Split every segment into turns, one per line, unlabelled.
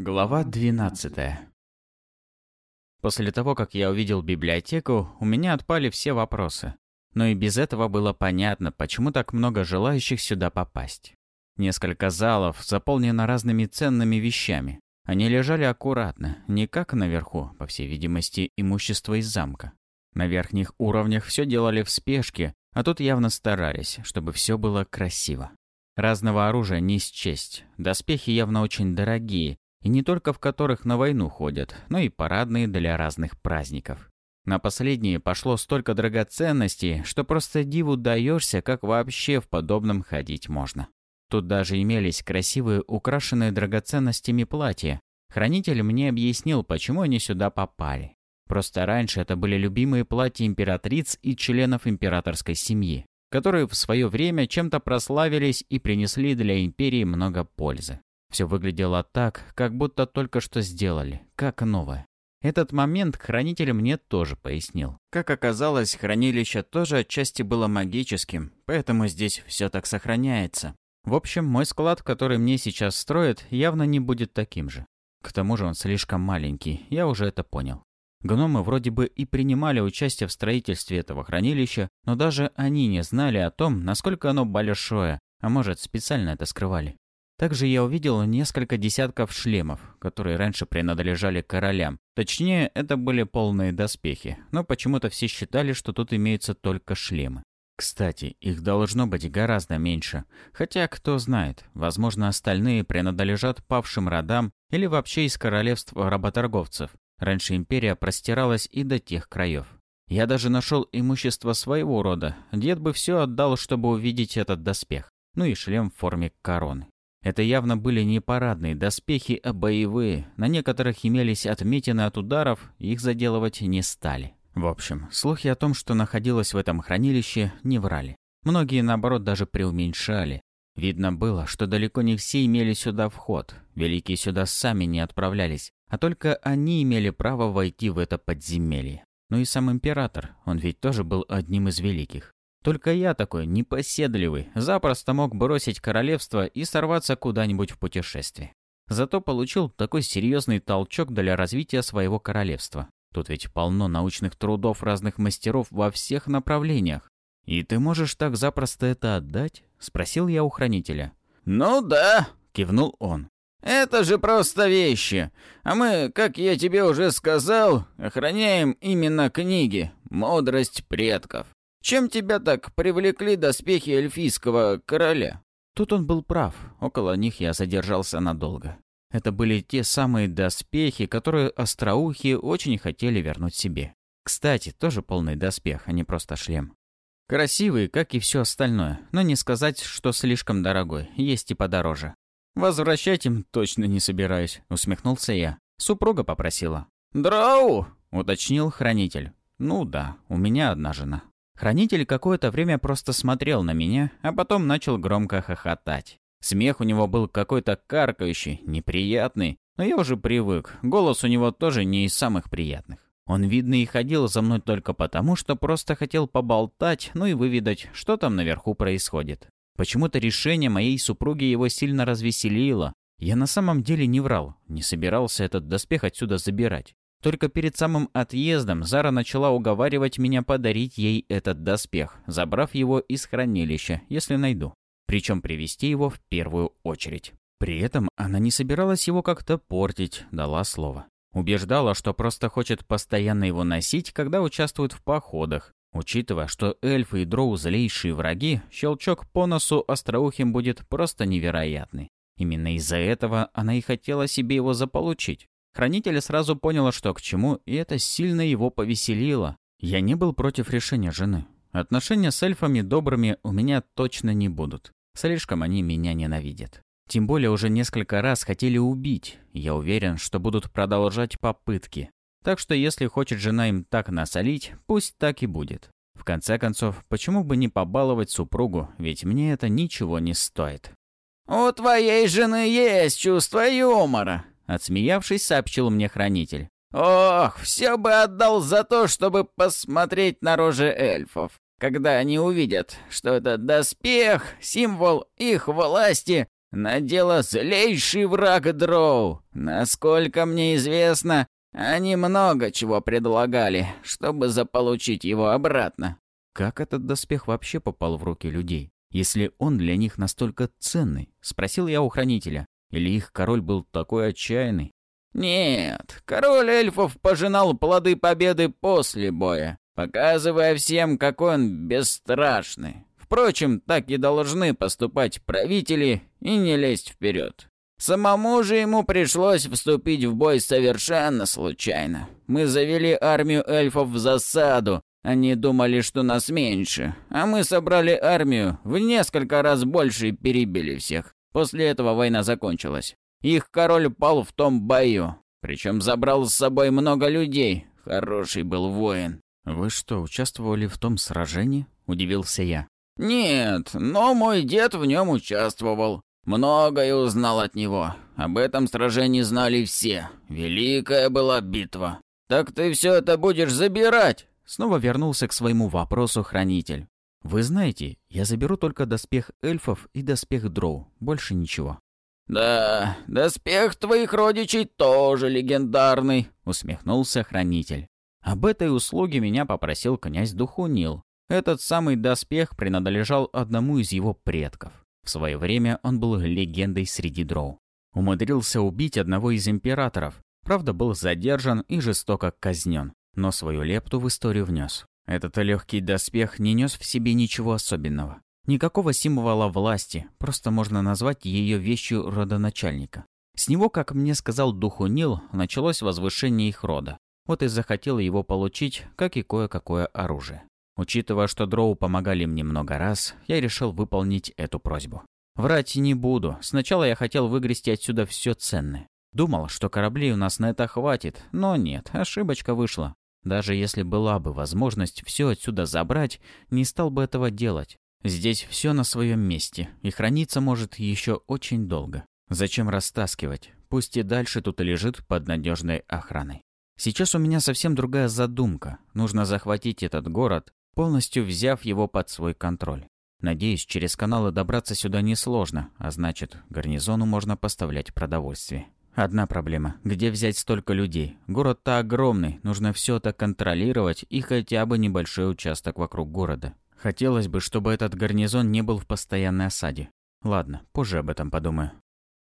Глава 12 После того, как я увидел библиотеку, у меня отпали все вопросы. Но и без этого было понятно, почему так много желающих сюда попасть. Несколько залов заполнено разными ценными вещами. Они лежали аккуратно, не как наверху, по всей видимости, имущество из замка. На верхних уровнях все делали в спешке, а тут явно старались, чтобы все было красиво. Разного оружия не счесть. Доспехи явно очень дорогие, и не только в которых на войну ходят, но и парадные для разных праздников. На последние пошло столько драгоценностей, что просто диву даешься, как вообще в подобном ходить можно. Тут даже имелись красивые украшенные драгоценностями платья. Хранитель мне объяснил, почему они сюда попали. Просто раньше это были любимые платья императриц и членов императорской семьи, которые в свое время чем-то прославились и принесли для империи много пользы. Все выглядело так, как будто только что сделали, как новое. Этот момент хранитель мне тоже пояснил. Как оказалось, хранилище тоже отчасти было магическим, поэтому здесь все так сохраняется. В общем, мой склад, который мне сейчас строят, явно не будет таким же. К тому же он слишком маленький, я уже это понял. Гномы вроде бы и принимали участие в строительстве этого хранилища, но даже они не знали о том, насколько оно большое, а может, специально это скрывали. Также я увидел несколько десятков шлемов, которые раньше принадлежали королям. Точнее, это были полные доспехи, но почему-то все считали, что тут имеются только шлемы. Кстати, их должно быть гораздо меньше. Хотя, кто знает, возможно, остальные принадлежат павшим родам или вообще из королевств работорговцев. Раньше империя простиралась и до тех краев. Я даже нашел имущество своего рода. Дед бы все отдал, чтобы увидеть этот доспех. Ну и шлем в форме короны. Это явно были не парадные доспехи, а боевые. На некоторых имелись отметины от ударов, их заделывать не стали. В общем, слухи о том, что находилось в этом хранилище, не врали. Многие, наоборот, даже преуменьшали. Видно было, что далеко не все имели сюда вход. Великие сюда сами не отправлялись, а только они имели право войти в это подземелье. Ну и сам император, он ведь тоже был одним из великих. Только я такой непоседливый, запросто мог бросить королевство и сорваться куда-нибудь в путешествие. Зато получил такой серьезный толчок для развития своего королевства. Тут ведь полно научных трудов разных мастеров во всех направлениях. «И ты можешь так запросто это отдать?» – спросил я у хранителя.
«Ну да», –
кивнул он.
«Это же просто вещи. А мы, как я тебе уже сказал, охраняем именно книги, мудрость предков. Чем тебя так привлекли доспехи эльфийского короля?»
Тут он был прав. Около них я задержался надолго. Это были те самые доспехи, которые остроухие очень хотели вернуть себе. Кстати, тоже полный доспех, а не просто шлем. Красивый, как и все остальное, но не сказать, что слишком дорогой, есть и подороже. «Возвращать им точно не собираюсь», — усмехнулся я. Супруга попросила.
«Драу!»
— уточнил хранитель. «Ну да, у меня одна жена». Хранитель какое-то время просто смотрел на меня, а потом начал громко хохотать. Смех у него был какой-то каркающий, неприятный, но я уже привык, голос у него тоже не из самых приятных. Он, видно, и ходил за мной только потому, что просто хотел поболтать, ну и выведать, что там наверху происходит. Почему-то решение моей супруги его сильно развеселило. Я на самом деле не врал, не собирался этот доспех отсюда забирать. Только перед самым отъездом Зара начала уговаривать меня подарить ей этот доспех, забрав его из хранилища, если найду. Причем привести его в первую очередь. При этом она не собиралась его как-то портить, дала слово. Убеждала, что просто хочет постоянно его носить, когда участвует в походах. Учитывая, что эльфы и дроу злейшие враги, щелчок по носу остроухим будет просто невероятный. Именно из-за этого она и хотела себе его заполучить. Хранитель сразу понял, что к чему, и это сильно его повеселило. Я не был против решения жены. Отношения с эльфами добрыми у меня точно не будут. Слишком они меня ненавидят. Тем более уже несколько раз хотели убить. Я уверен, что будут продолжать попытки. Так что если хочет жена им так насолить, пусть так и будет. В конце концов, почему бы не побаловать супругу, ведь мне это ничего не стоит.
«У твоей жены есть чувство юмора»,
Отсмеявшись, сообщил мне хранитель.
«Ох, все бы отдал за то, чтобы посмотреть на рожи эльфов, когда они увидят, что это доспех, символ их власти, надела злейший враг Дроу. Насколько мне известно, они много чего предлагали, чтобы заполучить его обратно.
Как этот доспех вообще попал в руки людей, если он для них настолько ценный? Спросил я у хранителя. Или их король был такой отчаянный?
Нет, король эльфов пожинал плоды победы после боя, показывая всем, какой он бесстрашный. Впрочем, так и должны поступать правители и не лезть вперед. Самому же ему пришлось вступить в бой совершенно случайно. Мы завели армию эльфов в засаду. Они думали, что нас меньше, а мы собрали армию в несколько раз больше и перебили всех. После этого война закончилась. Их король пал в том бою, причем забрал с собой много людей. Хороший был воин.
«Вы что, участвовали в том сражении?» – удивился я.
«Нет, но мой дед в нем участвовал. Многое узнал от него. Об этом сражении знали все. Великая была битва. Так ты все это будешь забирать?»
Снова вернулся к своему вопросу хранитель. «Вы знаете, я заберу только доспех эльфов и доспех дроу. Больше ничего».
«Да, доспех твоих родичей тоже легендарный», —
усмехнулся хранитель. Об этой услуге меня попросил князь Духунил. Этот самый доспех принадлежал одному из его предков. В свое время он был легендой среди дроу. Умудрился убить одного из императоров. Правда, был задержан и жестоко казнен, но свою лепту в историю внес. Этот легкий доспех не нес в себе ничего особенного. Никакого символа власти, просто можно назвать ее вещью родоначальника. С него, как мне сказал духу Нил, началось возвышение их рода. Вот и захотел его получить, как и кое-какое оружие. Учитывая, что дроу помогали мне много раз, я решил выполнить эту просьбу. Врать не буду. Сначала я хотел выгрести отсюда все ценное. Думал, что кораблей у нас на это хватит, но нет, ошибочка вышла. Даже если была бы возможность все отсюда забрать, не стал бы этого делать. Здесь все на своем месте, и храниться может еще очень долго. Зачем растаскивать? Пусть и дальше тут лежит под надежной охраной. Сейчас у меня совсем другая задумка. Нужно захватить этот город, полностью взяв его под свой контроль. Надеюсь, через каналы добраться сюда несложно, а значит, гарнизону можно поставлять продовольствие. Одна проблема. Где взять столько людей? Город-то огромный, нужно все это контролировать и хотя бы небольшой участок вокруг города. Хотелось бы, чтобы этот гарнизон не был в постоянной осаде. Ладно, позже об этом подумаю.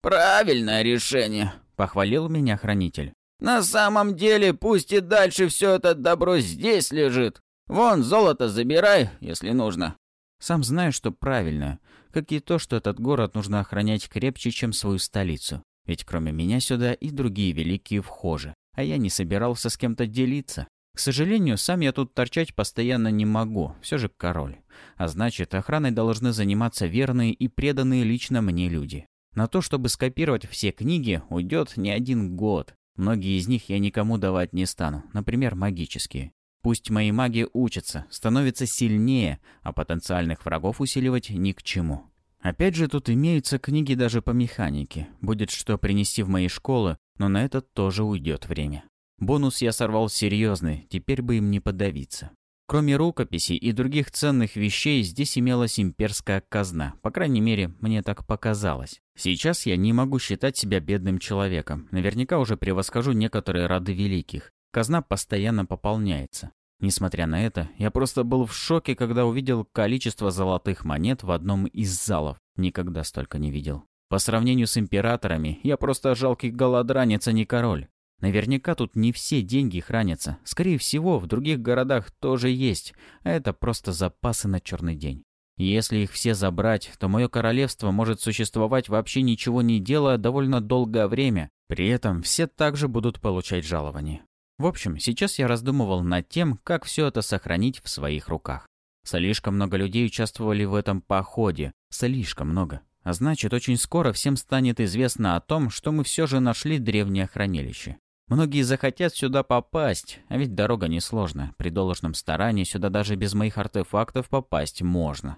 «Правильное решение», —
похвалил меня хранитель.
«На самом деле, пусть и дальше все это добро здесь лежит. Вон, золото забирай, если нужно».
Сам знаю, что правильно, как и то, что этот город нужно охранять крепче, чем свою столицу. Ведь кроме меня сюда и другие великие вхожи, а я не собирался с кем-то делиться. К сожалению, сам я тут торчать постоянно не могу, все же король. А значит, охраной должны заниматься верные и преданные лично мне люди. На то, чтобы скопировать все книги, уйдет не один год. Многие из них я никому давать не стану, например, магические. Пусть мои маги учатся, становятся сильнее, а потенциальных врагов усиливать ни к чему. Опять же, тут имеются книги даже по механике. Будет что принести в мои школы, но на это тоже уйдет время. Бонус я сорвал серьезный, теперь бы им не подавиться. Кроме рукописей и других ценных вещей, здесь имелась имперская казна. По крайней мере, мне так показалось. Сейчас я не могу считать себя бедным человеком. Наверняка уже превосхожу некоторые роды великих. Казна постоянно пополняется. Несмотря на это, я просто был в шоке, когда увидел количество золотых монет в одном из залов. Никогда столько не видел. По сравнению с императорами, я просто жалкий голодранец, а не король. Наверняка тут не все деньги хранятся. Скорее всего, в других городах тоже есть, а это просто запасы на черный день. Если их все забрать, то мое королевство может существовать вообще ничего не делая довольно долгое время. При этом все также будут получать жалования. В общем, сейчас я раздумывал над тем, как все это сохранить в своих руках. Слишком много людей участвовали в этом походе. Слишком много. А значит, очень скоро всем станет известно о том, что мы все же нашли древнее хранилище. Многие захотят сюда попасть, а ведь дорога несложная. При должном старании сюда даже без моих артефактов попасть можно.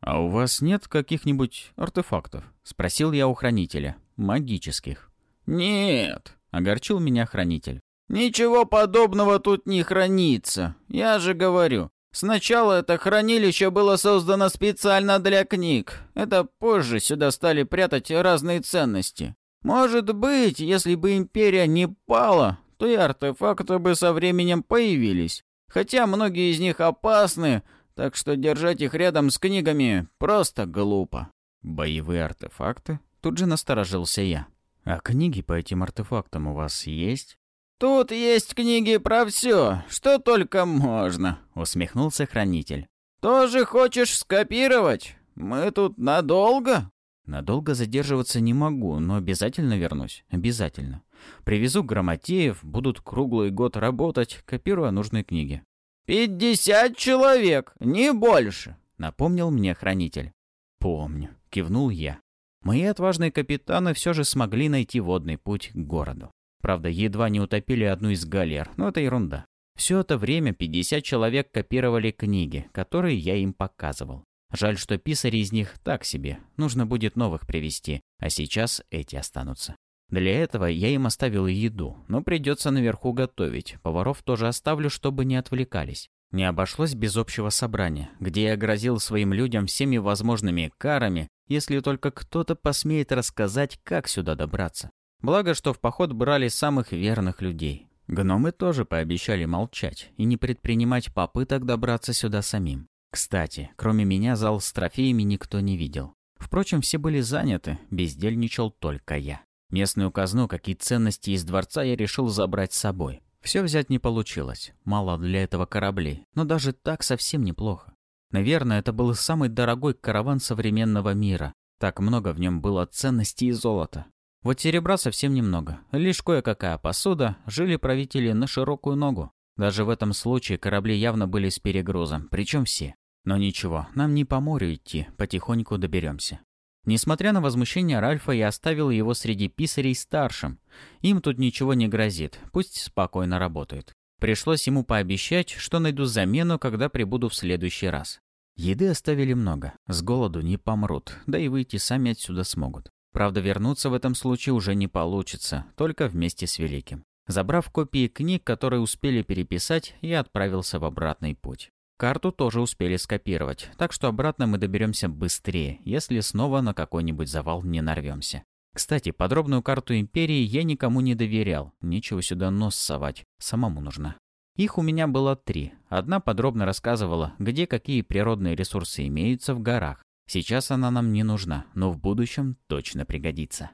«А у вас нет каких-нибудь артефактов?» — спросил я у хранителя. «Магических».
«Нет», —
огорчил меня хранитель.
«Ничего подобного тут не хранится. Я же говорю, Сначала это хранилище было создано специально для книг. Это позже сюда стали прятать разные ценности. Может быть, если бы империя не пала, то и артефакты бы со временем появились. Хотя многие из них опасны, так что держать их рядом с книгами просто глупо.
Боевые артефакты? Тут же насторожился я. А книги по этим артефактам у вас есть?
«Тут есть книги про все, что только можно», —
усмехнулся хранитель.
«Тоже хочешь скопировать? Мы тут надолго?»
«Надолго задерживаться не могу, но обязательно вернусь. Обязательно. Привезу грамотеев, будут круглый год работать, копируя нужные книги».
«Пятьдесят человек, не больше», —
напомнил мне хранитель. «Помню», — кивнул я. Мои отважные капитаны все же смогли найти водный путь к городу. Правда, едва не утопили одну из галер, но это ерунда. Все это время 50 человек копировали книги, которые я им показывал. Жаль, что писари из них так себе, нужно будет новых привести, а сейчас эти останутся. Для этого я им оставил еду, но придется наверху готовить, поваров тоже оставлю, чтобы не отвлекались. Не обошлось без общего собрания, где я грозил своим людям всеми возможными карами, если только кто-то посмеет рассказать, как сюда добраться. Благо, что в поход брали самых верных людей. Гномы тоже пообещали молчать и не предпринимать попыток добраться сюда самим. Кстати, кроме меня зал с трофеями никто не видел. Впрочем, все были заняты, бездельничал только я. Местную казну, как и ценности из дворца, я решил забрать с собой. Все взять не получилось, мало для этого кораблей, но даже так совсем неплохо. Наверное, это был самый дорогой караван современного мира. Так много в нем было ценностей и золота. Вот серебра совсем немного. Лишь кое-какая посуда, жили правители на широкую ногу. Даже в этом случае корабли явно были с перегрузом, причем все. Но ничего, нам не по морю идти, потихоньку доберемся. Несмотря на возмущение Ральфа, я оставил его среди писарей старшим. Им тут ничего не грозит, пусть спокойно работают. Пришлось ему пообещать, что найду замену, когда прибуду в следующий раз. Еды оставили много, с голоду не помрут, да и выйти сами отсюда смогут. Правда, вернуться в этом случае уже не получится, только вместе с Великим. Забрав копии книг, которые успели переписать, я отправился в обратный путь. Карту тоже успели скопировать, так что обратно мы доберемся быстрее, если снова на какой-нибудь завал не нарвемся. Кстати, подробную карту Империи я никому не доверял, нечего сюда нос совать, самому нужна. Их у меня было три. Одна подробно рассказывала, где какие природные ресурсы имеются в горах, Сейчас она нам не нужна, но в будущем точно пригодится.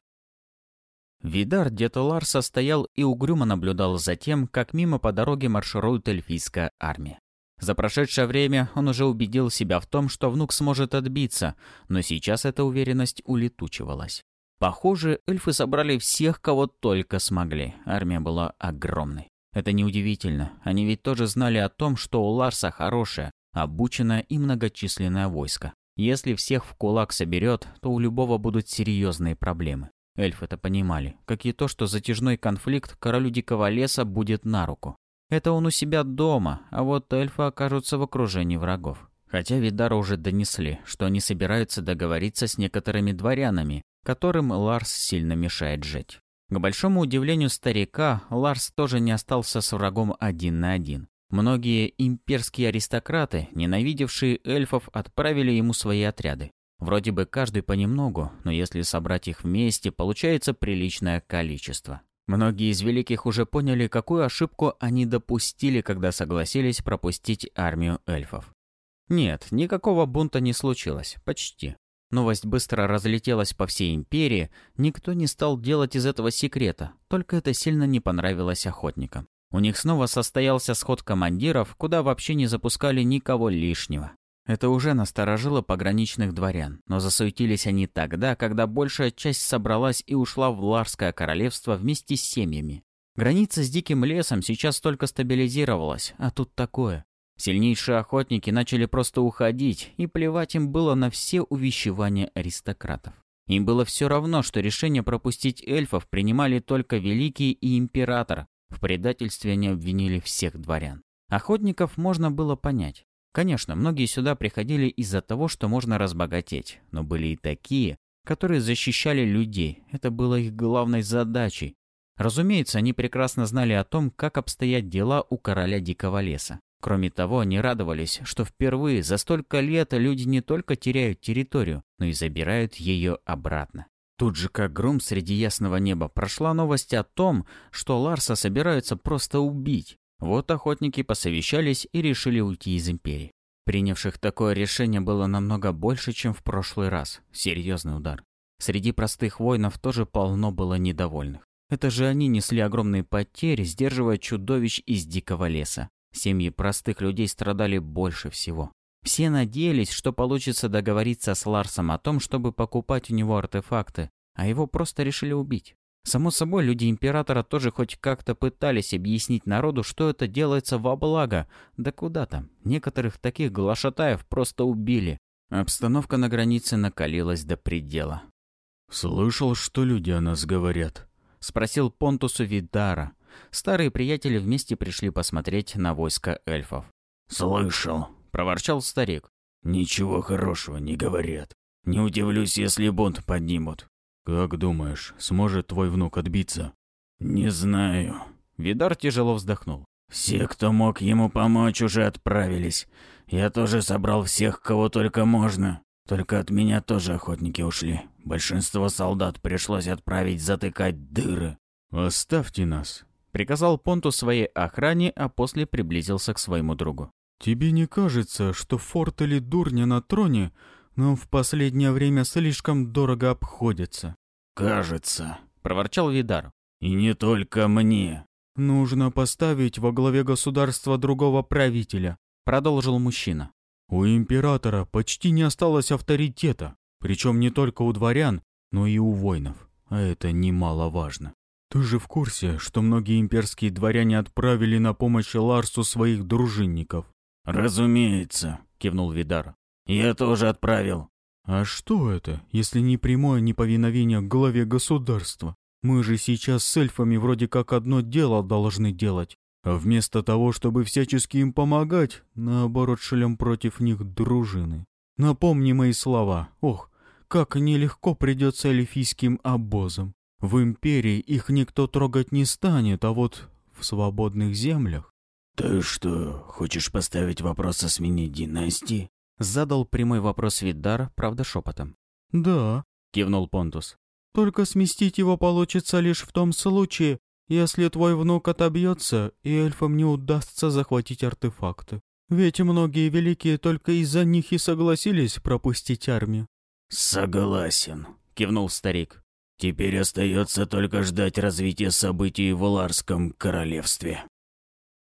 Видар дед Ларса стоял и угрюмо наблюдал за тем, как мимо по дороге марширует эльфийская армия. За прошедшее время он уже убедил себя в том, что внук сможет отбиться, но сейчас эта уверенность улетучивалась. Похоже, эльфы собрали всех, кого только смогли. Армия была огромной. Это неудивительно. Они ведь тоже знали о том, что у Ларса хорошее, обученное и многочисленное войско. Если всех в кулак соберет, то у любого будут серьезные проблемы. Эльфы это понимали, как и то, что затяжной конфликт королю Дикого Леса будет на руку. Это он у себя дома, а вот эльфы окажутся в окружении врагов. Хотя Видара уже донесли, что они собираются договориться с некоторыми дворянами, которым Ларс сильно мешает жить. К большому удивлению старика, Ларс тоже не остался с врагом один на один. Многие имперские аристократы, ненавидевшие эльфов, отправили ему свои отряды. Вроде бы каждый понемногу, но если собрать их вместе, получается приличное количество. Многие из великих уже поняли, какую ошибку они допустили, когда согласились пропустить армию эльфов. Нет, никакого бунта не случилось, почти. Новость быстро разлетелась по всей империи, никто не стал делать из этого секрета, только это сильно не понравилось охотникам. У них снова состоялся сход командиров, куда вообще не запускали никого лишнего. Это уже насторожило пограничных дворян, но засуетились они тогда, когда большая часть собралась и ушла в Ларское королевство вместе с семьями. Граница с диким лесом сейчас только стабилизировалась, а тут такое. Сильнейшие охотники начали просто уходить, и плевать им было на все увещевания аристократов. Им было все равно, что решение пропустить эльфов принимали только Великий и Император, в предательстве они обвинили всех дворян. Охотников можно было понять. Конечно, многие сюда приходили из-за того, что можно разбогатеть, но были и такие, которые защищали людей. Это было их главной задачей. Разумеется, они прекрасно знали о том, как обстоят дела у короля Дикого леса. Кроме того, они радовались, что впервые за столько лет люди не только теряют территорию, но и забирают ее обратно. Тут же, как гром среди ясного неба, прошла новость о том, что Ларса собираются просто убить. Вот охотники посовещались и решили уйти из Империи. Принявших такое решение было намного больше, чем в прошлый раз. Серьезный удар. Среди простых воинов тоже полно было недовольных. Это же они несли огромные потери, сдерживая чудовищ из дикого леса. Семьи простых людей страдали больше всего. Все надеялись, что получится договориться с Ларсом о том, чтобы покупать у него артефакты, а его просто решили убить. Само собой, люди Императора тоже хоть как-то пытались объяснить народу, что это делается во благо. Да куда там, некоторых таких глашатаев просто убили. Обстановка на границе накалилась до предела.
«Слышал, что люди о нас говорят?»
— спросил Понтусу Видара. Старые приятели вместе пришли посмотреть на войско эльфов.
«Слышал», —
проворчал старик.
«Ничего хорошего не говорят. Не удивлюсь, если бунт поднимут.
«Как думаешь, сможет твой внук отбиться?»
«Не знаю».
Видар тяжело вздохнул.
«Все, кто мог ему помочь, уже отправились. Я тоже собрал всех, кого только можно. Только от меня тоже охотники ушли. Большинство солдат пришлось отправить затыкать дыры».
«Оставьте нас», —
приказал Понту своей охране, а после приблизился к своему другу.
«Тебе не кажется, что форт или дурня на троне но в последнее время слишком дорого обходится.
«Кажется», —
проворчал Видар.
«И не только мне».
«Нужно поставить во главе государства другого правителя», — продолжил мужчина. «У императора почти не осталось авторитета, причем не только у дворян, но и у воинов, а это немаловажно. Ты же в курсе, что многие имперские дворяне отправили на помощь Ларсу своих дружинников?»
«Разумеется», — кивнул Видар. «Я тоже отправил».
«А что это, если не прямое неповиновение главе государства? Мы же сейчас с эльфами вроде как одно дело должны делать, а вместо того, чтобы всячески им помогать, наоборот шлем против них дружины. Напомни мои слова. Ох, как нелегко придется эльфийским обозам. В империи их никто трогать не станет, а вот в свободных землях...
«Ты что, хочешь поставить вопрос о смене династии?»
Задал прямой вопрос Виддар, правда шепотом.
«Да», — кивнул Понтус. «Только сместить его получится лишь в том случае, если твой внук отобьется, и эльфам не удастся захватить артефакты. Ведь многие великие только из-за них и согласились пропустить армию».
«Согласен», — кивнул старик. «Теперь остается только ждать развития событий в Уларском королевстве».